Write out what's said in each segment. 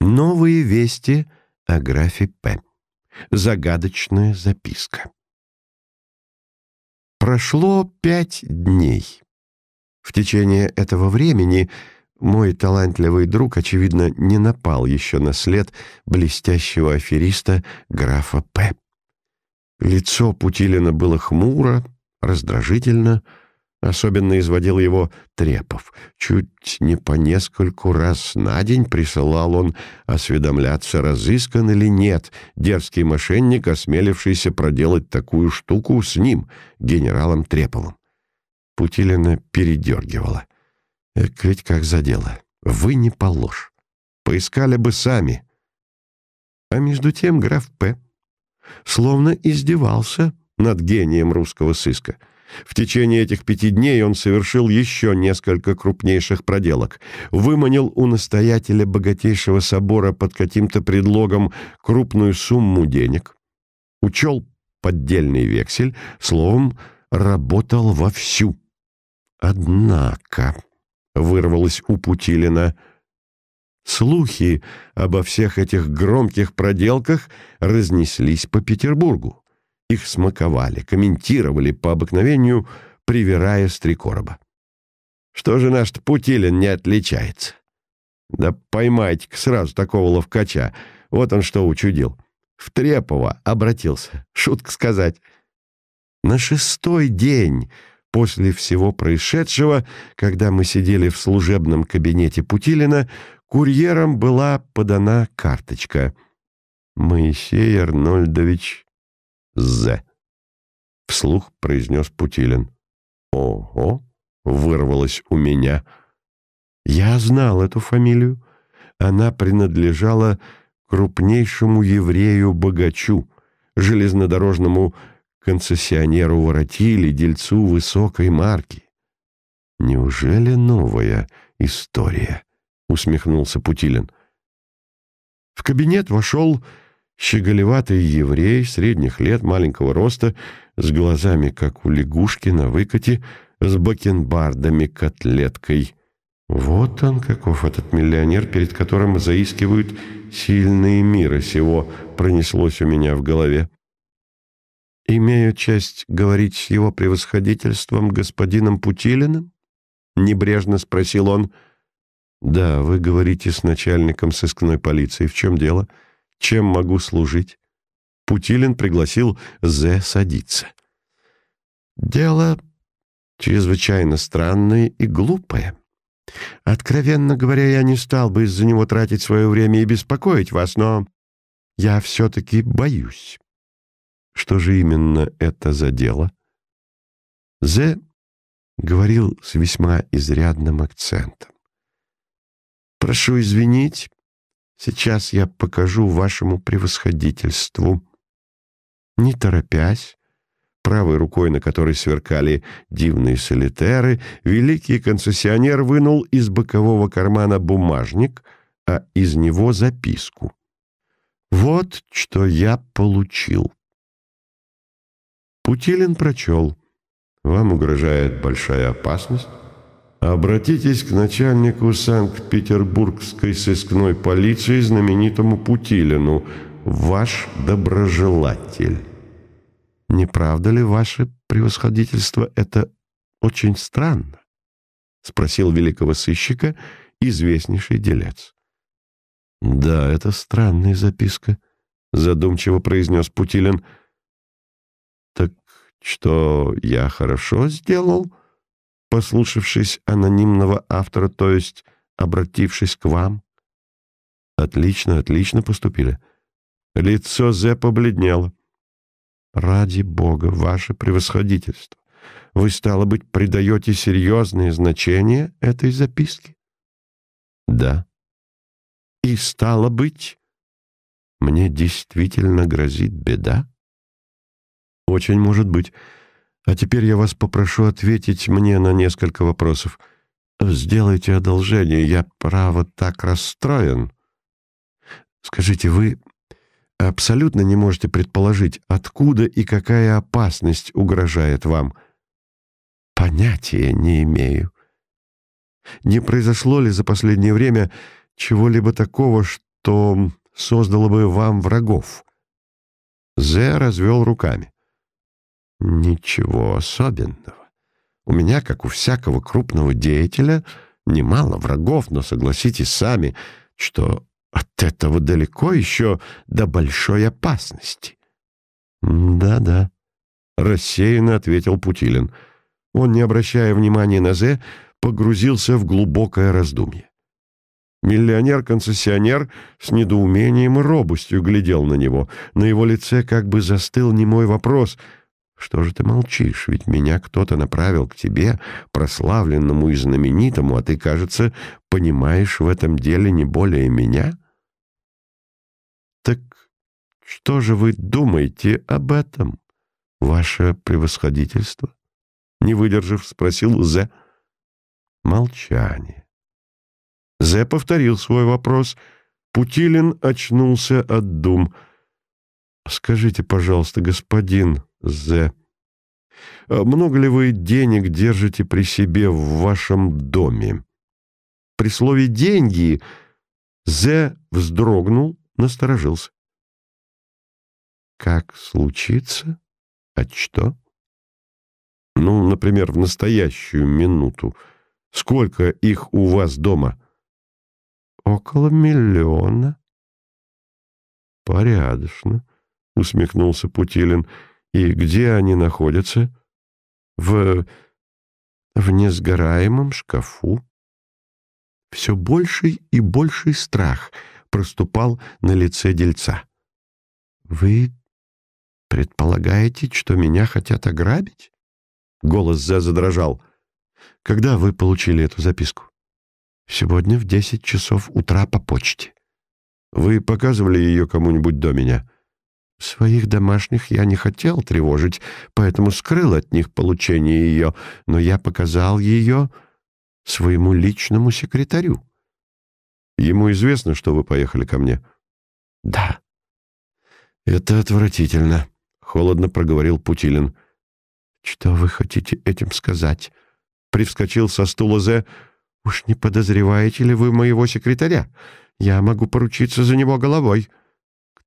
Новые вести о графе П. Загадочная записка. Прошло пять дней. В течение этого времени мой талантливый друг, очевидно, не напал еще на след блестящего афериста графа П. Лицо Путилина было хмуро, раздражительно, Особенно изводил его Трепов. Чуть не по нескольку раз на день присылал он осведомляться, разыскан или нет дерзкий мошенник, осмелившийся проделать такую штуку с ним, генералом Треповым. Путилина передергивала. Эк, ведь как задело. Вы не положь. Поискали бы сами. А между тем граф П. словно издевался над гением русского сыска — в течение этих пяти дней он совершил еще несколько крупнейших проделок. Выманил у настоятеля богатейшего собора под каким-то предлогом крупную сумму денег, учел поддельный вексель, словом, работал вовсю. Однако, вырвалось у Путилина, слухи обо всех этих громких проделках разнеслись по Петербургу. Их смаковали, комментировали по обыкновению, привирая с три короба. Что же наш Путилин не отличается? Да поймайте-ка сразу такого ловкача. Вот он что учудил. В Трепова обратился. Шутка сказать. На шестой день после всего происшедшего, когда мы сидели в служебном кабинете Путилина, курьером была подана карточка. Моисей Арнольдович З. Вслух произнес Путилин. Ого, вырвалось у меня. Я знал эту фамилию. Она принадлежала крупнейшему еврею-богачу, железнодорожному концессионеру воротили, дельцу высокой марки. «Неужели новая история?» — усмехнулся Путилин. В кабинет вошел Щеголеватый еврей, средних лет, маленького роста, с глазами, как у лягушки на выкате, с бакенбардами-котлеткой. Вот он, каков этот миллионер, перед которым заискивают сильные мира сего, пронеслось у меня в голове. «Имею честь говорить с его превосходительством господином Путилиным?» — небрежно спросил он. «Да, вы говорите с начальником сыскной полиции. В чем дело?» Чем могу служить?» Путилин пригласил Зе садиться. «Дело чрезвычайно странное и глупое. Откровенно говоря, я не стал бы из-за него тратить свое время и беспокоить вас, но я все-таки боюсь». «Что же именно это за дело?» Зе говорил с весьма изрядным акцентом. «Прошу извинить, Сейчас я покажу вашему превосходительству». Не торопясь, правой рукой, на которой сверкали дивные солитеры, великий концессионер вынул из бокового кармана бумажник, а из него записку. «Вот что я получил». Путилин прочел. «Вам угрожает большая опасность». Обратитесь к начальнику Санкт-Петербургской сыскной полиции знаменитому Путилину, ваш доброжелатель. Не правда ли, ваше превосходительство, это очень странно? Спросил великого сыщика известнейший делец. Да, это странная записка, задумчиво произнес Путилин. Так что я хорошо сделал? — послушавшись анонимного автора, то есть обратившись к вам? Отлично, отлично поступили. Лицо Зе побледнело. Ради бога, ваше превосходительство, вы, стало быть, придаете серьезное значение этой записке? Да. И, стало быть, мне действительно грозит беда? Очень может быть. А теперь я вас попрошу ответить мне на несколько вопросов. Сделайте одолжение, я, право, так расстроен. Скажите, вы абсолютно не можете предположить, откуда и какая опасность угрожает вам? Понятия не имею. Не произошло ли за последнее время чего-либо такого, что создало бы вам врагов. Зе развел руками. Ничего особенного. У меня, как у всякого крупного деятеля, немало врагов, но согласитесь сами, что от этого далеко еще до большой опасности. «Да-да», — рассеянно ответил Путилин. Он, не обращая внимания на Зе, погрузился в глубокое раздумье. Миллионер-концессионер с недоумением и робостью глядел на него. На его лице как бы застыл немой вопрос. «Что же ты молчишь? Ведь меня кто-то направил к тебе, прославленному и знаменитому, а ты, кажется, понимаешь в этом деле не более меня?» «Так что же вы думаете об этом, ваше превосходительство?» Не выдержав, спросил Зе. Молчание. Зе повторил свой вопрос. Путилин очнулся от дум. «Скажите, пожалуйста, господин Зе, а много ли вы денег держите при себе в вашем доме?» При слове «деньги» Зе вздрогнул, насторожился. «Как случится? А что?» «Ну, например, в настоящую минуту». Сколько их у вас дома? Около миллиона. Порядочно, усмехнулся Путилин. И где они находятся? В... в несгораемом шкафу. Все больший и больший страх проступал на лице дельца. «Вы предполагаете, что меня хотят ограбить?» Голос За задрожал. Когда вы получили эту записку? Сегодня в десять часов утра по почте. Вы показывали ее кому-нибудь до меня? Своих домашних я не хотел тревожить, поэтому скрыл от них получение ее, но я показал ее своему личному секретарю. Ему известно, что вы поехали ко мне? Да. Это отвратительно, холодно проговорил Путилин. Что вы хотите этим сказать? привскочил со стула Зе. «Уж не подозреваете ли вы моего секретаря? Я могу поручиться за него головой».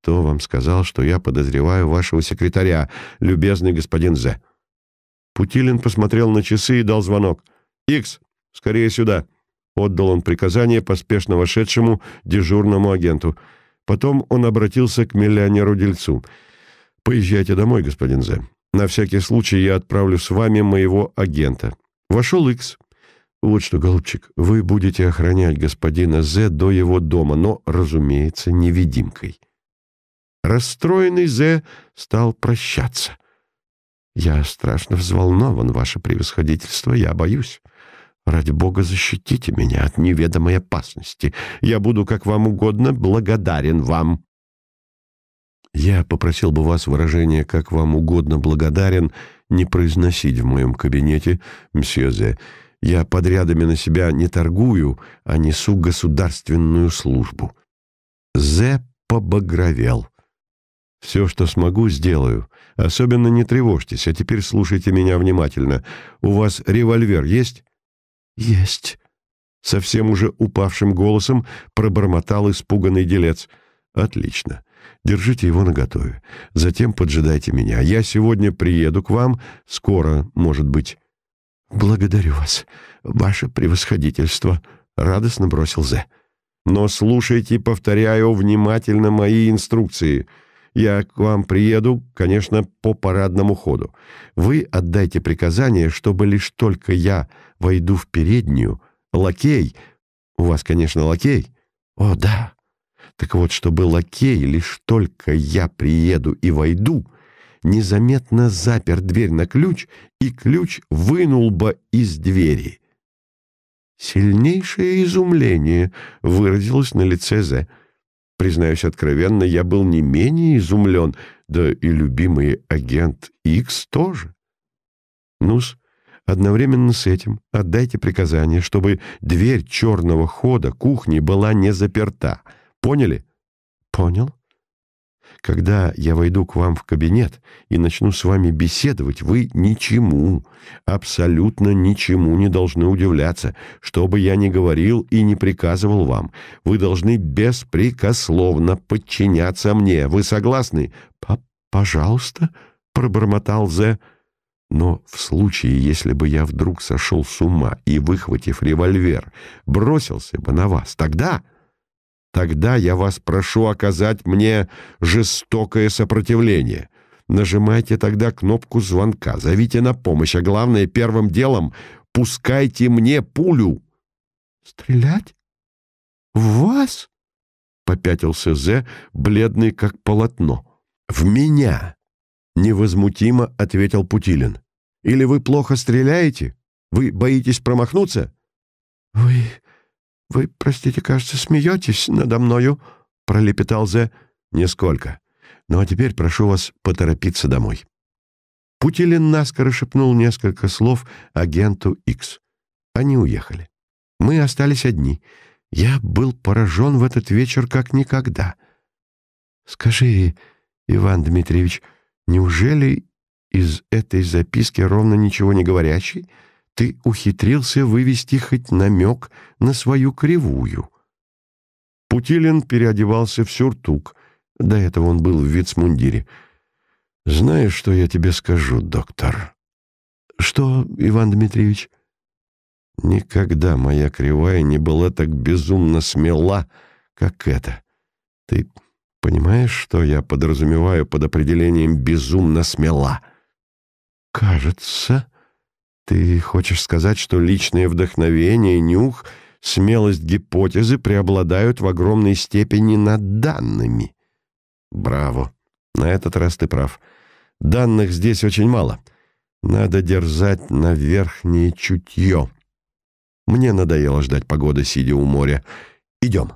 «Кто вам сказал, что я подозреваю вашего секретаря, любезный господин Зе?» Путилин посмотрел на часы и дал звонок. «Икс, скорее сюда!» Отдал он приказание поспешно вошедшему дежурному агенту. Потом он обратился к миллионеру-дельцу. «Поезжайте домой, господин Зе. На всякий случай я отправлю с вами моего агента. Вошел Икс. «Вот что, голубчик, вы будете охранять господина З до его дома, но, разумеется, невидимкой». Расстроенный З стал прощаться. «Я страшно взволнован, ваше превосходительство, я боюсь. Ради бога, защитите меня от неведомой опасности. Я буду, как вам угодно, благодарен вам». Я попросил бы вас выражение «как вам угодно благодарен» не произносить в моем кабинете, мсье Зе. Я подрядами на себя не торгую, а несу государственную службу. Зе побагровел. «Все, что смогу, сделаю. Особенно не тревожьтесь, а теперь слушайте меня внимательно. У вас револьвер есть?» «Есть». Совсем уже упавшим голосом пробормотал испуганный делец. «Отлично. Держите его наготове. Затем поджидайте меня. Я сегодня приеду к вам. Скоро, может быть». «Благодарю вас, ваше превосходительство», — радостно бросил Зе. «Но слушайте, повторяю, внимательно мои инструкции. Я к вам приеду, конечно, по парадному ходу. Вы отдайте приказание, чтобы лишь только я войду в переднюю, лакей... У вас, конечно, лакей?» «О, да, так вот, чтобы лакей, лишь только я приеду и войду, незаметно запер дверь на ключ, и ключ вынул бы из двери. Сильнейшее изумление выразилось на лице Зе. Признаюсь откровенно, я был не менее изумлен, да и любимый агент Икс тоже. Ну-с, одновременно с этим отдайте приказание, чтобы дверь черного хода кухни была не заперта — Поняли? Понял. Когда я войду к вам в кабинет и начну с вами беседовать, вы ничему, абсолютно ничему не должны удивляться, что бы я ни говорил и не приказывал вам. Вы должны беспрекословно подчиняться мне. Вы согласны? «Пожалуйста», — пробормотал Зе. Но в случае, если бы я вдруг сошел с ума и, выхватив револьвер, бросился бы на вас, тогда... Тогда я вас прошу оказать мне жестокое сопротивление. Нажимайте тогда кнопку звонка, зовите на помощь, а главное, первым делом пускайте мне пулю. Стрелять? В вас? Попятился Зе, бледный как полотно. В меня, невозмутимо ответил Путилин. Или вы плохо стреляете? Вы боитесь промахнуться? Вы «Вы, простите, кажется, смеетесь надо мною?» — пролепетал Зе. «Нисколько. Ну а теперь прошу вас поторопиться домой». Путилин наскоро шепнул несколько слов агенту X. Они уехали. Мы остались одни. Я был поражен в этот вечер как никогда. «Скажи, Иван Дмитриевич, неужели из этой записки ровно ничего не говорящей?» Ты ухитрился вывести хоть намек на свою кривую. Путилин переодевался в сюртук. До этого он был в вицмундире. «Знаешь, что я тебе скажу, доктор?» «Что, Иван Дмитриевич?» «Никогда моя кривая не была так безумно смела, как эта. Ты понимаешь, что я подразумеваю под определением «безумно смела»?» «Кажется...» Ты хочешь сказать, что личное вдохновение, нюх, смелость гипотезы преобладают в огромной степени над данными? Браво. На этот раз ты прав. Данных здесь очень мало. Надо дерзать на верхнее чутье. Мне надоело ждать погоды, сидя у моря. Идем.